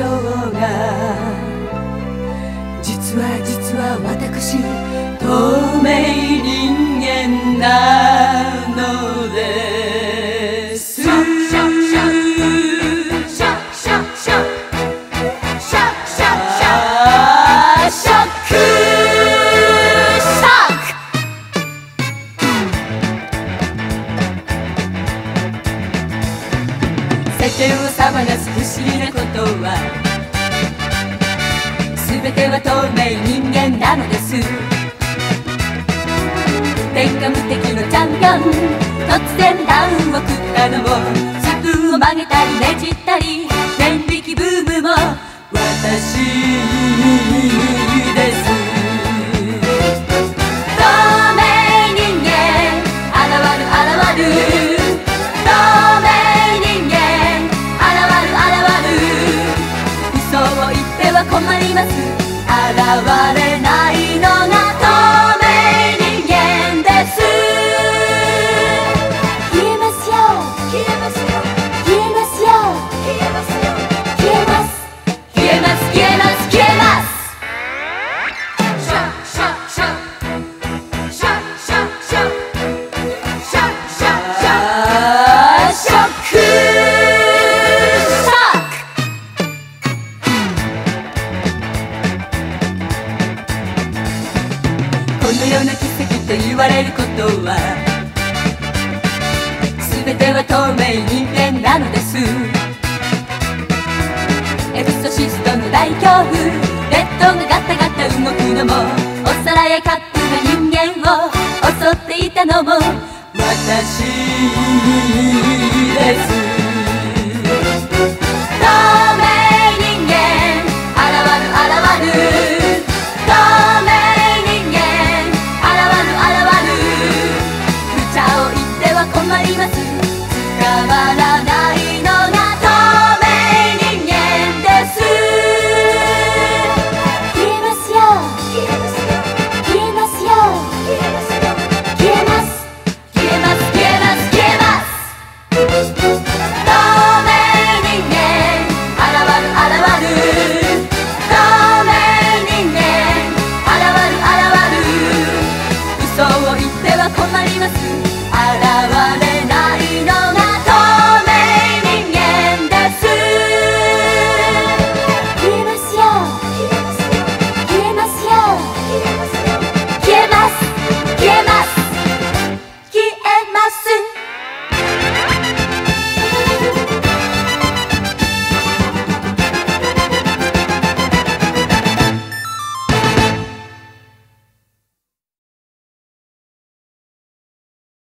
象が。実は実は私透明人世間を騒がす不思議なことは全ては透明人間なのです。天下無敵のチャンピオン突然ダウンを食ったのもスプーンを曲げたりねじったり電力ブームも私。この世の奇跡と言われることは全ては透明人間なのです。エクソシストの大恐怖レッドがガタガタ動くのもおさらや勝手な人間を襲っていたのも私です。